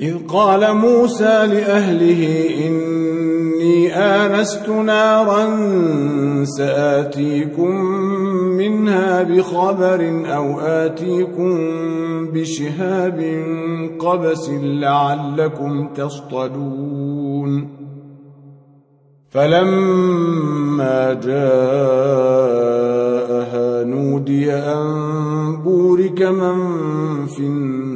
إذ قال موسى لأهله إني آنست نارا سآتيكم منها بخبر أو آتيكم بشهاب قبس لعلكم تصطدون فلما جاءها نودي أن بورك من في النار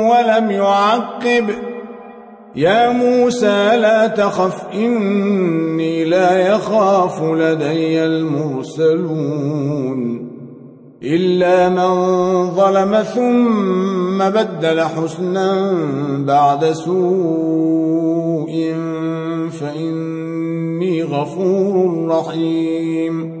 ولم يعقب. يا موسى لا تخف إني لا يخاف لدي المرسلون. إلا من ظلم ثم بدل حسنا بعد سوء فإني غفور رحيم.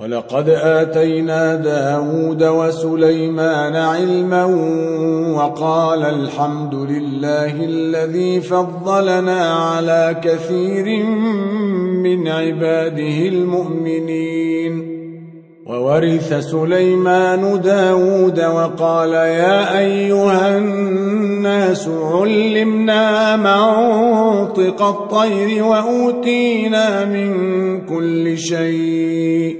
ولقد آتينا داود وسليمان علما وقال الحمد لله الذي فضلنا على كثير من عباده المؤمنين. وورث سليمان داود وقال يا أيها الناس علمنا منطق الطير وأوتينا من كل شيء.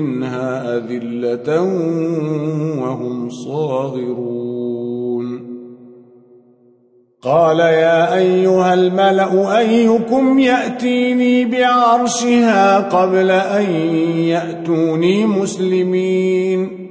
أذلة وهم صاغرون. قال يا أيها الملأ أيكم يأتيني بعرشها قبل أن يأتوني مسلمين.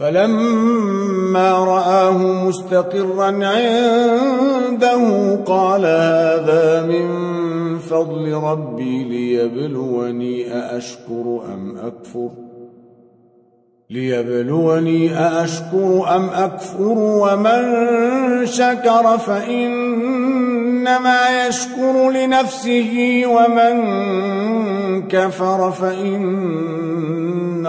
فلما رآه مستقرا عنده قال هذا من فضل ربي ليبلوني أأشكر أم أكفر ليبلوني أأشكر أم أكفر ومن شكر فإنما يشكر لنفسه ومن كفر فإن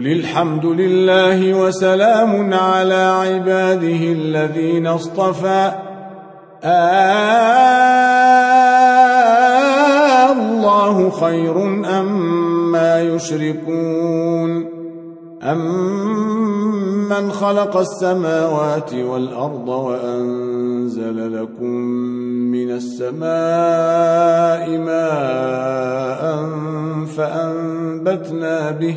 قل الحمد لله وسلام على عباده الذين اصطفى. الله خير أم ما يشركون. أمن خلق السماوات والأرض وأنزل لكم من السماء ماء فأنبتنا به